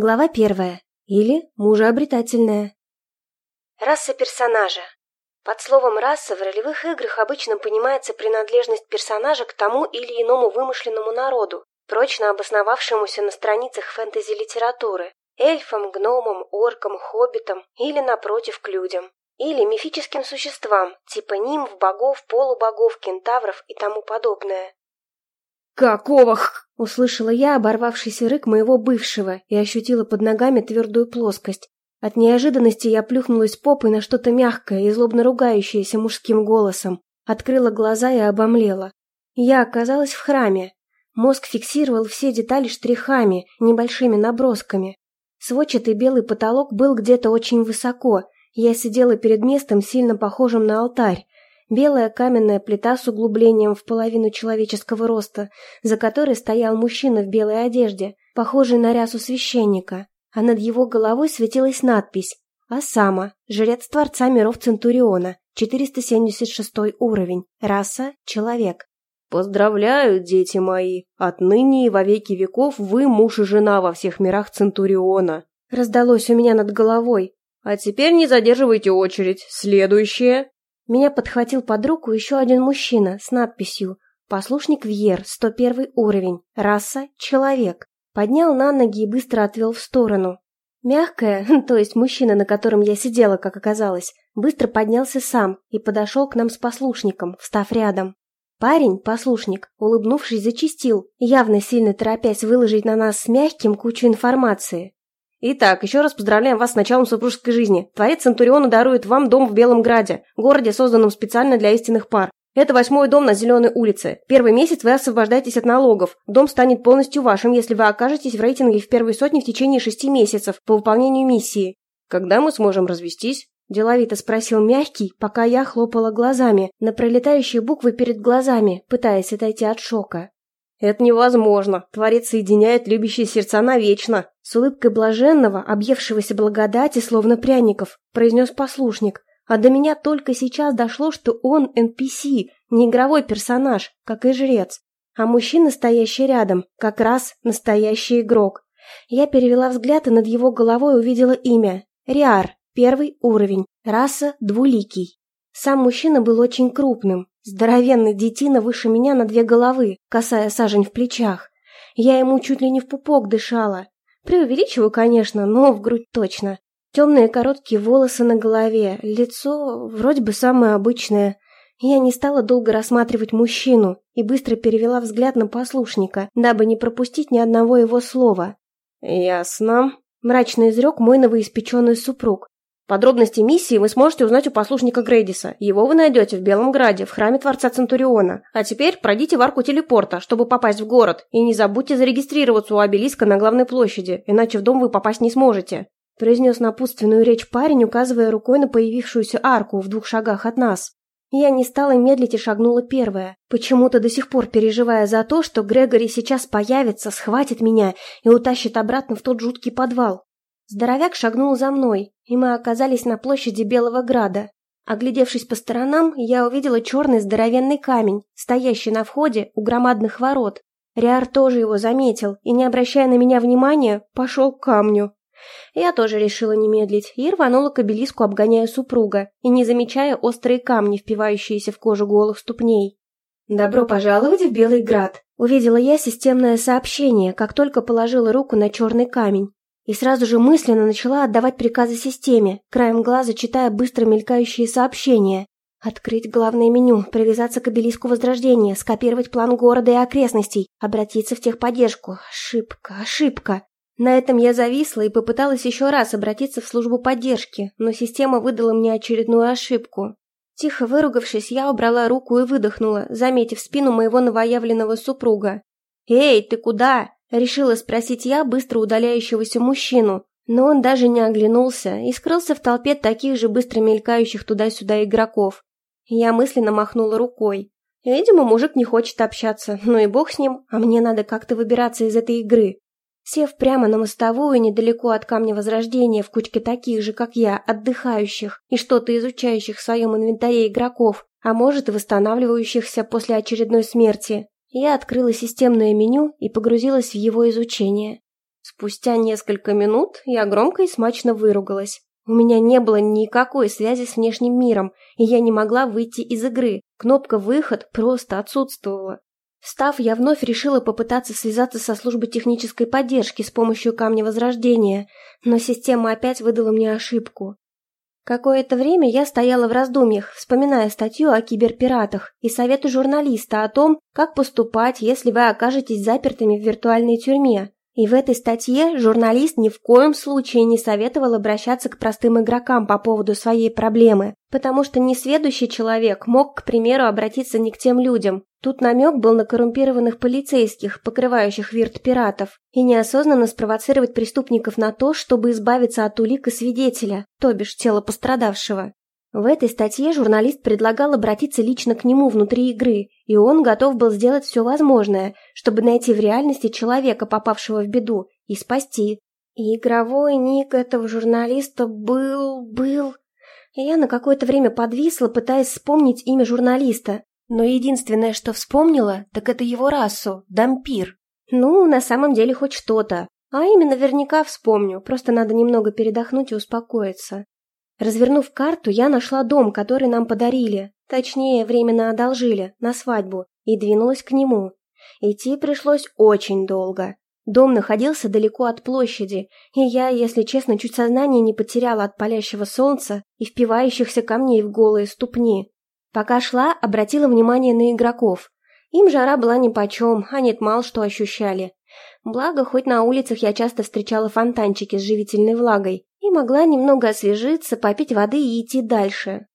Глава первая. Или мужеобретательная. Раса персонажа. Под словом «раса» в ролевых играх обычно понимается принадлежность персонажа к тому или иному вымышленному народу, прочно обосновавшемуся на страницах фэнтези-литературы, эльфам, гномам, оркам, хоббитам или, напротив, к людям. Или мифическим существам, типа нимф, богов, полубогов, кентавров и тому подобное. «Какого х...» — услышала я оборвавшийся рык моего бывшего и ощутила под ногами твердую плоскость. От неожиданности я плюхнулась попой на что-то мягкое и злобно ругающееся мужским голосом, открыла глаза и обомлела. Я оказалась в храме. Мозг фиксировал все детали штрихами, небольшими набросками. Сводчатый белый потолок был где-то очень высоко. Я сидела перед местом, сильно похожим на алтарь, Белая каменная плита с углублением в половину человеческого роста, за которой стоял мужчина в белой одежде, похожий на рясу священника, а над его головой светилась надпись «Асама, жрец Творца миров Центуриона, 476 уровень, раса – человек». «Поздравляю, дети мои! Отныне и во веки веков вы муж и жена во всех мирах Центуриона!» Раздалось у меня над головой. «А теперь не задерживайте очередь. Следующее!» Меня подхватил под руку еще один мужчина с надписью «Послушник Вьер, 101 уровень, раса – человек». Поднял на ноги и быстро отвел в сторону. Мягкая, то есть мужчина, на котором я сидела, как оказалось, быстро поднялся сам и подошел к нам с послушником, встав рядом. Парень, послушник, улыбнувшись, зачистил, явно сильно торопясь выложить на нас с мягким кучу информации. Итак, еще раз поздравляем вас с началом супружеской жизни. Творец Центуриона дарует вам дом в Белом Граде, городе, созданном специально для истинных пар. Это восьмой дом на Зеленой улице. Первый месяц вы освобождаетесь от налогов. Дом станет полностью вашим, если вы окажетесь в рейтинге в первой сотне в течение шести месяцев по выполнению миссии. Когда мы сможем развестись? Деловито спросил мягкий, пока я хлопала глазами на пролетающие буквы перед глазами, пытаясь отойти от шока. «Это невозможно. Творец соединяет любящие сердца навечно!» С улыбкой блаженного, объевшегося благодати, словно пряников, произнес послушник. А до меня только сейчас дошло, что он NPC, не игровой персонаж, как и жрец. А мужчина, стоящий рядом, как раз настоящий игрок. Я перевела взгляд и над его головой увидела имя. Риар, первый уровень, раса двуликий. Сам мужчина был очень крупным, Здоровенный детина выше меня на две головы, касая сажень в плечах. Я ему чуть ли не в пупок дышала. Преувеличиваю, конечно, но в грудь точно. Темные короткие волосы на голове, лицо вроде бы самое обычное. Я не стала долго рассматривать мужчину и быстро перевела взгляд на послушника, дабы не пропустить ни одного его слова. «Ясно», — мрачно изрек мой новоиспеченный супруг. Подробности миссии вы сможете узнать у послушника Грейдиса. Его вы найдете в Белом Граде, в храме Творца Центуриона. А теперь пройдите в арку телепорта, чтобы попасть в город. И не забудьте зарегистрироваться у обелиска на главной площади, иначе в дом вы попасть не сможете. Произнес напутственную речь парень, указывая рукой на появившуюся арку в двух шагах от нас. Я не стала медлить и шагнула первая, почему-то до сих пор переживая за то, что Грегори сейчас появится, схватит меня и утащит обратно в тот жуткий подвал. Здоровяк шагнул за мной, и мы оказались на площади Белого Града. Оглядевшись по сторонам, я увидела черный здоровенный камень, стоящий на входе у громадных ворот. Риар тоже его заметил и, не обращая на меня внимания, пошел к камню. Я тоже решила не медлить и рванула к обелиску, обгоняя супруга и не замечая острые камни, впивающиеся в кожу голых ступней. «Добро пожаловать в Белый Град!» Увидела я системное сообщение, как только положила руку на черный камень и сразу же мысленно начала отдавать приказы системе, краем глаза читая быстро мелькающие сообщения. Открыть главное меню, привязаться к обелиску Возрождения, скопировать план города и окрестностей, обратиться в техподдержку. Ошибка, ошибка. На этом я зависла и попыталась еще раз обратиться в службу поддержки, но система выдала мне очередную ошибку. Тихо выругавшись, я убрала руку и выдохнула, заметив спину моего новоявленного супруга. «Эй, ты куда?» Решила спросить я быстро удаляющегося мужчину, но он даже не оглянулся и скрылся в толпе таких же быстро мелькающих туда-сюда игроков. Я мысленно махнула рукой. Видимо, мужик не хочет общаться, ну и бог с ним, а мне надо как-то выбираться из этой игры. Сев прямо на мостовую недалеко от Камня Возрождения в кучке таких же, как я, отдыхающих и что-то изучающих в своем инвентаре игроков, а может и восстанавливающихся после очередной смерти, я открыла системное меню и погрузилась в его изучение. Спустя несколько минут я громко и смачно выругалась. У меня не было никакой связи с внешним миром, и я не могла выйти из игры. Кнопка «Выход» просто отсутствовала. Встав, я вновь решила попытаться связаться со службой технической поддержки с помощью Камня Возрождения, но система опять выдала мне ошибку. Какое-то время я стояла в раздумьях, вспоминая статью о киберпиратах и советы журналиста о том, как поступать, если вы окажетесь запертыми в виртуальной тюрьме. И в этой статье журналист ни в коем случае не советовал обращаться к простым игрокам по поводу своей проблемы, потому что несведущий человек мог, к примеру, обратиться не к тем людям. Тут намек был на коррумпированных полицейских, покрывающих вирт-пиратов, и неосознанно спровоцировать преступников на то, чтобы избавиться от улик и свидетеля, то бишь тела пострадавшего. В этой статье журналист предлагал обратиться лично к нему внутри игры, и он готов был сделать все возможное, чтобы найти в реальности человека, попавшего в беду, и спасти. И игровой ник этого журналиста был... был... Я на какое-то время подвисла, пытаясь вспомнить имя журналиста, но единственное, что вспомнила, так это его расу – дампир. Ну, на самом деле хоть что-то. А именно наверняка вспомню, просто надо немного передохнуть и успокоиться. Развернув карту, я нашла дом, который нам подарили, точнее, временно одолжили, на свадьбу, и двинулась к нему. Идти пришлось очень долго. Дом находился далеко от площади, и я, если честно, чуть сознание не потеряла от палящего солнца и впивающихся камней в голые ступни. Пока шла, обратила внимание на игроков. Им жара была нипочем, они мало что ощущали. Благо, хоть на улицах я часто встречала фонтанчики с живительной влагой, и могла немного освежиться, попить воды и идти дальше.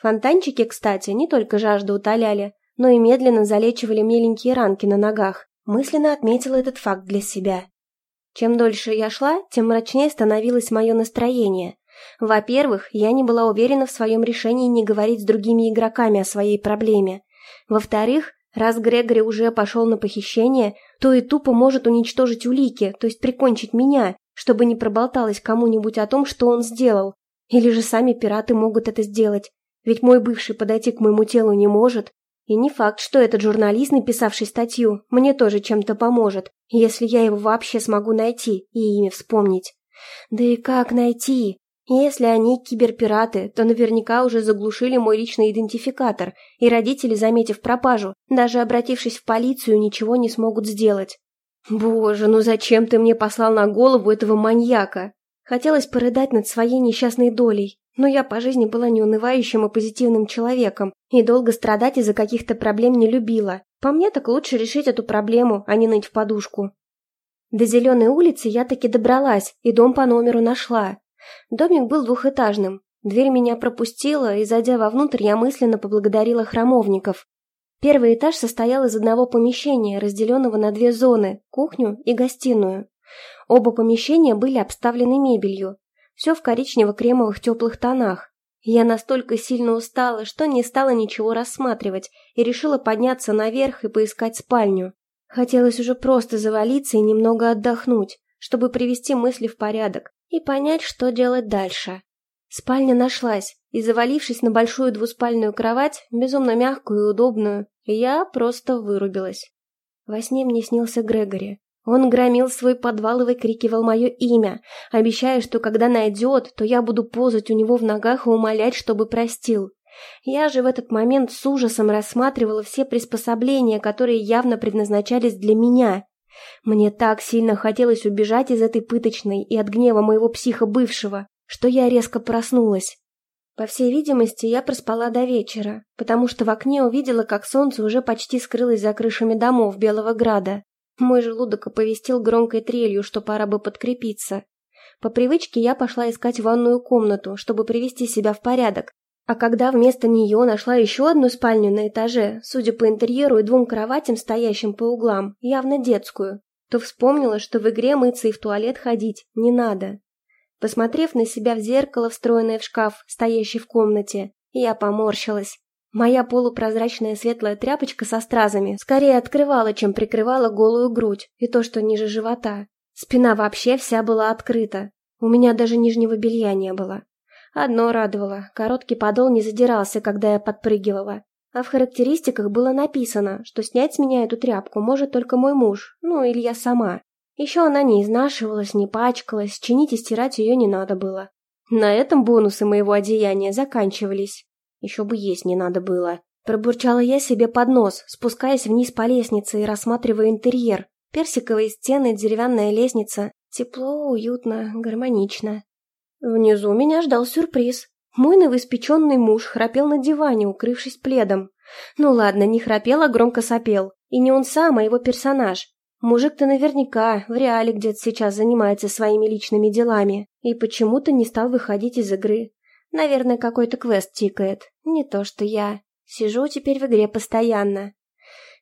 Фонтанчики, кстати, не только жажду утоляли, но и медленно залечивали меленькие ранки на ногах. Мысленно отметила этот факт для себя. Чем дольше я шла, тем мрачнее становилось мое настроение. Во-первых, я не была уверена в своем решении не говорить с другими игроками о своей проблеме. Во-вторых, раз Грегори уже пошел на похищение, то и тупо может уничтожить улики, то есть прикончить меня, чтобы не проболталось кому-нибудь о том, что он сделал. Или же сами пираты могут это сделать, ведь мой бывший подойти к моему телу не может. И не факт, что этот журналист, написавший статью, мне тоже чем-то поможет, если я его вообще смогу найти и имя вспомнить. Да и как найти? Если они киберпираты, то наверняка уже заглушили мой личный идентификатор, и родители, заметив пропажу, даже обратившись в полицию, ничего не смогут сделать. «Боже, ну зачем ты мне послал на голову этого маньяка?» Хотелось порыдать над своей несчастной долей, но я по жизни была неунывающим и позитивным человеком, и долго страдать из-за каких-то проблем не любила. По мне так лучше решить эту проблему, а не ныть в подушку. До Зеленой улицы я таки добралась, и дом по номеру нашла. Домик был двухэтажным. Дверь меня пропустила, и, зайдя вовнутрь, я мысленно поблагодарила храмовников. Первый этаж состоял из одного помещения, разделенного на две зоны – кухню и гостиную. Оба помещения были обставлены мебелью. Все в коричнево-кремовых теплых тонах. Я настолько сильно устала, что не стала ничего рассматривать и решила подняться наверх и поискать спальню. Хотелось уже просто завалиться и немного отдохнуть, чтобы привести мысли в порядок и понять, что делать дальше. Спальня нашлась, и, завалившись на большую двуспальную кровать, безумно мягкую и удобную, я просто вырубилась. Во сне мне снился Грегори. Он громил свой подвал и выкрикивал мое имя, обещая, что когда найдет, то я буду позать у него в ногах и умолять, чтобы простил. Я же в этот момент с ужасом рассматривала все приспособления, которые явно предназначались для меня. Мне так сильно хотелось убежать из этой пыточной и от гнева моего психа бывшего, что я резко проснулась. По всей видимости, я проспала до вечера, потому что в окне увидела, как солнце уже почти скрылось за крышами домов Белого Града. Мой желудок оповестил громкой трелью, что пора бы подкрепиться. По привычке я пошла искать ванную комнату, чтобы привести себя в порядок, а когда вместо нее нашла еще одну спальню на этаже, судя по интерьеру и двум кроватям, стоящим по углам, явно детскую, то вспомнила, что в игре мыться и в туалет ходить не надо. Посмотрев на себя в зеркало, встроенное в шкаф, стоящий в комнате, я поморщилась. Моя полупрозрачная светлая тряпочка со стразами скорее открывала, чем прикрывала голую грудь и то, что ниже живота. Спина вообще вся была открыта. У меня даже нижнего белья не было. Одно радовало, короткий подол не задирался, когда я подпрыгивала. А в характеристиках было написано, что снять с меня эту тряпку может только мой муж, ну или я сама. Еще она не изнашивалась, не пачкалась, чинить и стирать ее не надо было. На этом бонусы моего одеяния заканчивались. Еще бы есть не надо было. Пробурчала я себе под нос, спускаясь вниз по лестнице и рассматривая интерьер. Персиковые стены, деревянная лестница. Тепло, уютно, гармонично. Внизу меня ждал сюрприз. Мой новоиспеченный муж храпел на диване, укрывшись пледом. Ну ладно, не храпел, а громко сопел. И не он сам, а его персонаж. Мужик-то наверняка в реале где-то сейчас занимается своими личными делами. И почему-то не стал выходить из игры. Наверное, какой-то квест тикает. Не то что я. Сижу теперь в игре постоянно.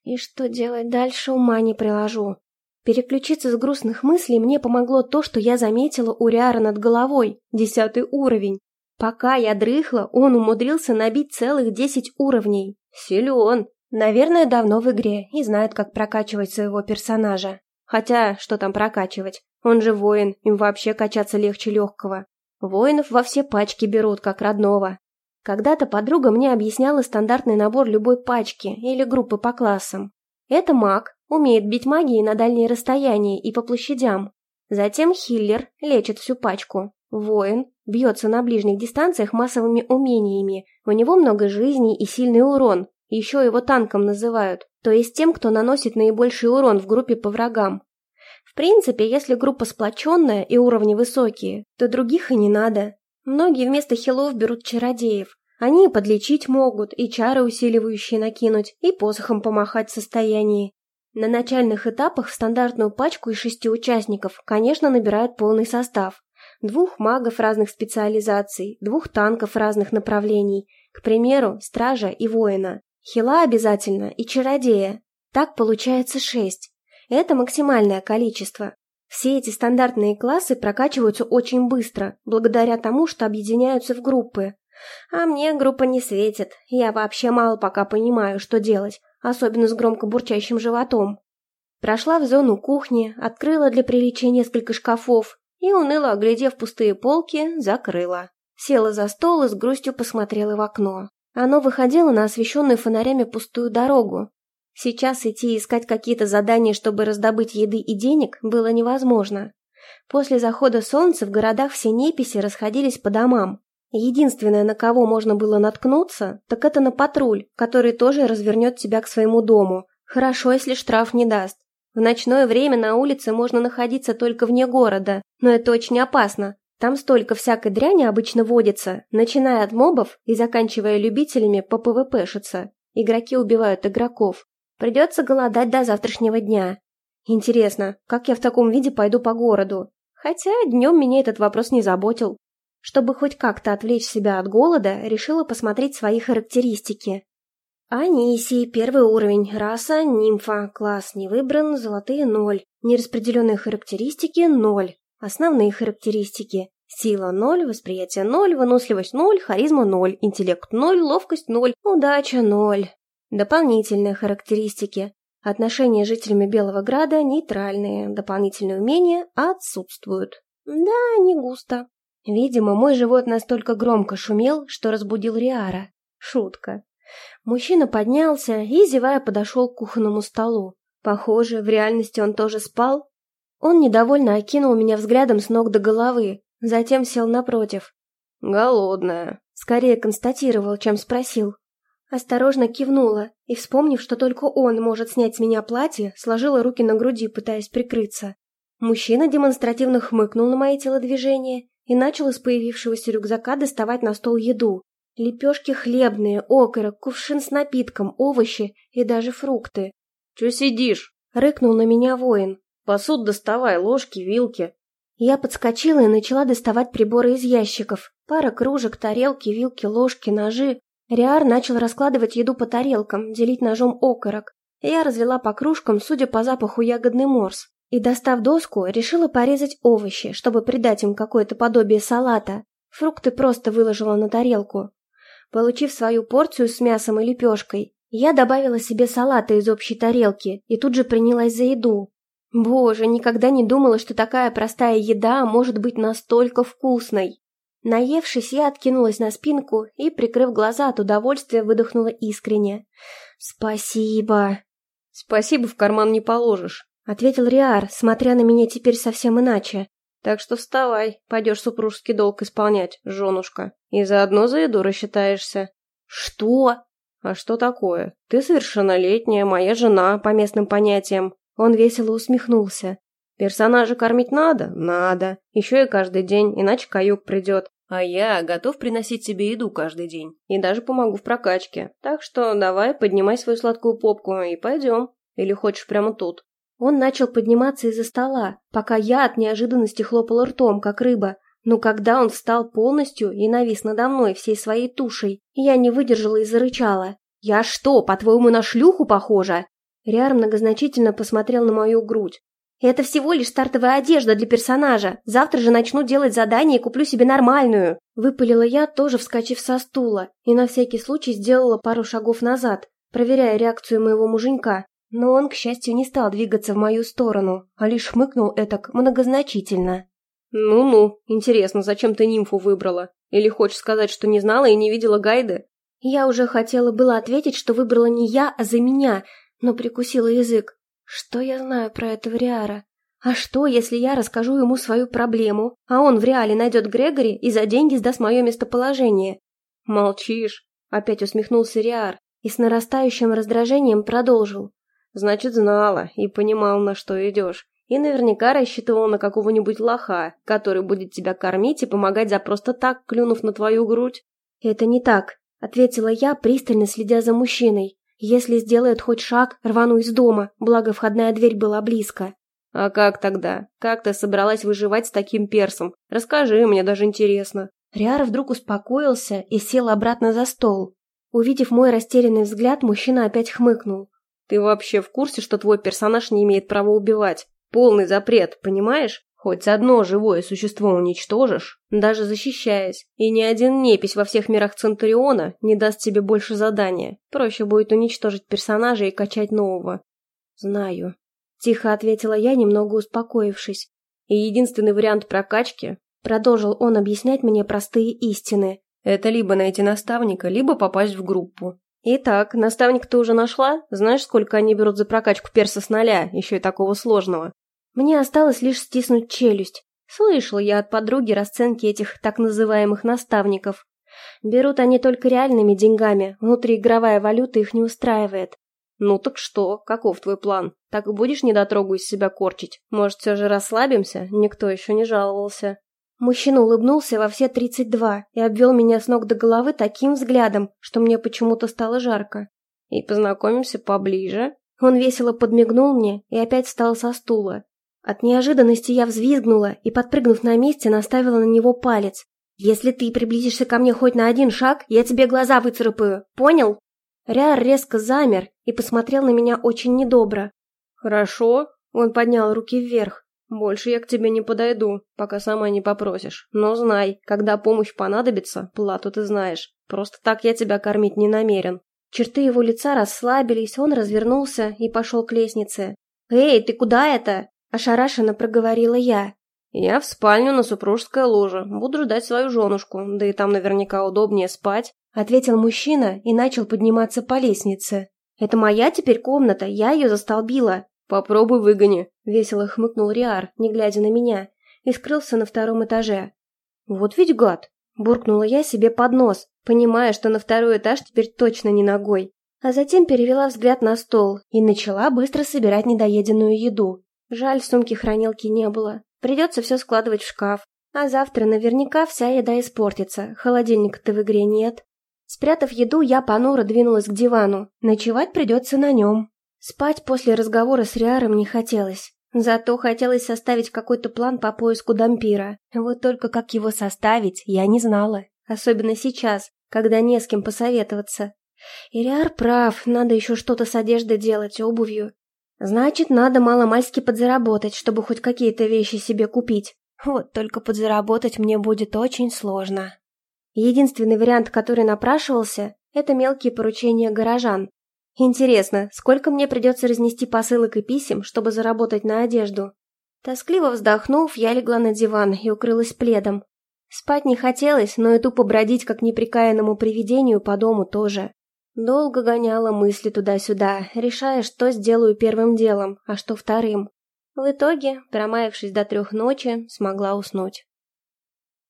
И что делать дальше, ума не приложу. Переключиться с грустных мыслей мне помогло то, что я заметила у Риара над головой, десятый уровень. Пока я дрыхла, он умудрился набить целых десять уровней. Силен. Наверное, давно в игре и знает, как прокачивать своего персонажа. Хотя, что там прокачивать? Он же воин, им вообще качаться легче легкого. Воинов во все пачки берут, как родного. Когда-то подруга мне объясняла стандартный набор любой пачки или группы по классам. Это маг, умеет бить магией на дальние расстояния и по площадям. Затем хиллер, лечит всю пачку. Воин, бьется на ближних дистанциях массовыми умениями. У него много жизней и сильный урон. Еще его танком называют, то есть тем, кто наносит наибольший урон в группе по врагам. В принципе, если группа сплоченная и уровни высокие, то других и не надо. Многие вместо хилов берут чародеев. Они и подлечить могут, и чары усиливающие накинуть, и посохом помахать в состоянии. На начальных этапах в стандартную пачку из шести участников, конечно, набирают полный состав. Двух магов разных специализаций, двух танков разных направлений, к примеру, стража и воина. Хила обязательно и чародея. Так получается шесть. Это максимальное количество. Все эти стандартные классы прокачиваются очень быстро, благодаря тому, что объединяются в группы. А мне группа не светит, я вообще мало пока понимаю, что делать, особенно с громко бурчащим животом. Прошла в зону кухни, открыла для приличия несколько шкафов и, уныло оглядев пустые полки, закрыла. Села за стол и с грустью посмотрела в окно. Оно выходило на освещенную фонарями пустую дорогу, Сейчас идти искать какие-то задания, чтобы раздобыть еды и денег, было невозможно. После захода солнца в городах все неписи расходились по домам. Единственное, на кого можно было наткнуться, так это на патруль, который тоже развернет тебя к своему дому. Хорошо, если штраф не даст. В ночное время на улице можно находиться только вне города, но это очень опасно. Там столько всякой дряни обычно водится, начиная от мобов и заканчивая любителями по ПВПшиться. Игроки убивают игроков. Придется голодать до завтрашнего дня. Интересно, как я в таком виде пойду по городу? Хотя днем меня этот вопрос не заботил. Чтобы хоть как-то отвлечь себя от голода, решила посмотреть свои характеристики. Анисий, первый уровень, раса, нимфа, класс не выбран, золотые ноль, нераспределенные характеристики ноль, основные характеристики, сила ноль, восприятие ноль, выносливость ноль, харизма ноль, интеллект ноль, ловкость ноль, удача ноль. Дополнительные характеристики. Отношения с жителями Белого Града нейтральные, дополнительные умения отсутствуют. Да, не густо. Видимо, мой живот настолько громко шумел, что разбудил Риара. Шутка. Мужчина поднялся и, зевая, подошел к кухонному столу. Похоже, в реальности он тоже спал. Он недовольно окинул меня взглядом с ног до головы, затем сел напротив. «Голодная», — скорее констатировал, чем спросил. Осторожно кивнула и, вспомнив, что только он может снять с меня платье, сложила руки на груди, пытаясь прикрыться. Мужчина демонстративно хмыкнул на мои телодвижения и начал из появившегося рюкзака доставать на стол еду. Лепешки хлебные, окорок, кувшин с напитком, овощи и даже фрукты. «Че сидишь?» — рыкнул на меня воин. «Посуд доставай, ложки, вилки». Я подскочила и начала доставать приборы из ящиков. Пара кружек, тарелки, вилки, ложки, ножи. Риар начал раскладывать еду по тарелкам, делить ножом окорок. Я развела по кружкам, судя по запаху, ягодный морс. И, достав доску, решила порезать овощи, чтобы придать им какое-то подобие салата. Фрукты просто выложила на тарелку. Получив свою порцию с мясом и лепешкой, я добавила себе салата из общей тарелки и тут же принялась за еду. Боже, никогда не думала, что такая простая еда может быть настолько вкусной. Наевшись, я откинулась на спинку и, прикрыв глаза от удовольствия, выдохнула искренне. «Спасибо!» «Спасибо в карман не положишь. ответил Риар, смотря на меня теперь совсем иначе. Так что вставай, пойдешь супружеский долг исполнять, женушка, и заодно за еду рассчитаешься. Что? А что такое? Ты совершеннолетняя, моя жена, по местным понятиям. Он весело усмехнулся. Персонажа кормить надо? Надо. Еще и каждый день, иначе каюк придет. А я готов приносить себе еду каждый день. И даже помогу в прокачке. Так что давай, поднимай свою сладкую попку и пойдем. Или хочешь прямо тут? Он начал подниматься из-за стола, пока я от неожиданности хлопала ртом, как рыба. Но когда он встал полностью и навис надо мной всей своей тушей, я не выдержала и зарычала. «Я что, по-твоему, на шлюху похожа?» Риар многозначительно посмотрел на мою грудь. «Это всего лишь стартовая одежда для персонажа. Завтра же начну делать задание и куплю себе нормальную!» Выпалила я, тоже вскочив со стула, и на всякий случай сделала пару шагов назад, проверяя реакцию моего муженька. Но он, к счастью, не стал двигаться в мою сторону, а лишь хмыкнул этак многозначительно. «Ну-ну, интересно, зачем ты нимфу выбрала? Или хочешь сказать, что не знала и не видела гайды?» Я уже хотела было ответить, что выбрала не я, а за меня, но прикусила язык. Что я знаю про этого Риара? А что, если я расскажу ему свою проблему, а он в реале найдет Грегори и за деньги сдаст мое местоположение? «Молчишь», — опять усмехнулся Риар и с нарастающим раздражением продолжил. Значит, знала и понимал, на что идешь. И наверняка рассчитывал на какого-нибудь лоха, который будет тебя кормить и помогать за просто так, клюнув на твою грудь. «Это не так», — ответила я, пристально следя за мужчиной. «Если сделает хоть шаг, рвану из дома, благо входная дверь была близко». «А как тогда? Как ты собралась выживать с таким персом? Расскажи, мне даже интересно». Риар вдруг успокоился и сел обратно за стол. Увидев мой растерянный взгляд, мужчина опять хмыкнул. Ты вообще в курсе, что твой персонаж не имеет права убивать? Полный запрет, понимаешь? Хоть одно живое существо уничтожишь, даже защищаясь, и ни один непись во всех мирах Центуриона не даст тебе больше задания. Проще будет уничтожить персонажа и качать нового. Знаю. Тихо ответила я, немного успокоившись. И единственный вариант прокачки, продолжил он объяснять мне простые истины, это либо найти наставника, либо попасть в группу. «Итак, наставник ты уже нашла? Знаешь, сколько они берут за прокачку перса с нуля, еще и такого сложного?» Мне осталось лишь стиснуть челюсть. Слышала я от подруги расценки этих так называемых наставников. Берут они только реальными деньгами, внутриигровая валюта их не устраивает. «Ну так что? Каков твой план? Так и будешь недотрогу из себя корчить? Может, все же расслабимся? Никто еще не жаловался». Мужчина улыбнулся во все тридцать два и обвел меня с ног до головы таким взглядом, что мне почему-то стало жарко. «И познакомимся поближе?» Он весело подмигнул мне и опять встал со стула. От неожиданности я взвизгнула и, подпрыгнув на месте, наставила на него палец. «Если ты приблизишься ко мне хоть на один шаг, я тебе глаза выцарапаю, понял?» Ряр резко замер и посмотрел на меня очень недобро. «Хорошо», — он поднял руки вверх. «Больше я к тебе не подойду, пока сама не попросишь. Но знай, когда помощь понадобится, плату ты знаешь. Просто так я тебя кормить не намерен». Черты его лица расслабились, он развернулся и пошел к лестнице. «Эй, ты куда это?» – ошарашенно проговорила я. «Я в спальню на супружеское ложе. Буду ждать свою женушку, да и там наверняка удобнее спать», – ответил мужчина и начал подниматься по лестнице. «Это моя теперь комната, я ее застолбила», «Попробуй выгони», — весело хмыкнул Риар, не глядя на меня, и скрылся на втором этаже. «Вот ведь гад!» — буркнула я себе под нос, понимая, что на второй этаж теперь точно не ногой. А затем перевела взгляд на стол и начала быстро собирать недоеденную еду. Жаль, сумки-хранилки не было. Придется все складывать в шкаф. А завтра наверняка вся еда испортится, холодильника-то в игре нет. Спрятав еду, я понуро двинулась к дивану. Ночевать придется на нем. Спать после разговора с Риаром не хотелось. Зато хотелось составить какой-то план по поиску дампира. Вот только как его составить, я не знала. Особенно сейчас, когда не с кем посоветоваться. И Риар прав, надо еще что-то с одеждой делать, обувью. Значит, надо маломальски подзаработать, чтобы хоть какие-то вещи себе купить. Вот только подзаработать мне будет очень сложно. Единственный вариант, который напрашивался, это мелкие поручения горожан. Интересно, сколько мне придется разнести посылок и писем, чтобы заработать на одежду? Тоскливо вздохнув, я легла на диван и укрылась пледом. Спать не хотелось, но и тупо бродить, как неприкаянному привидению, по дому тоже. Долго гоняла мысли туда-сюда, решая, что сделаю первым делом, а что вторым. В итоге, промаявшись до трех ночи, смогла уснуть.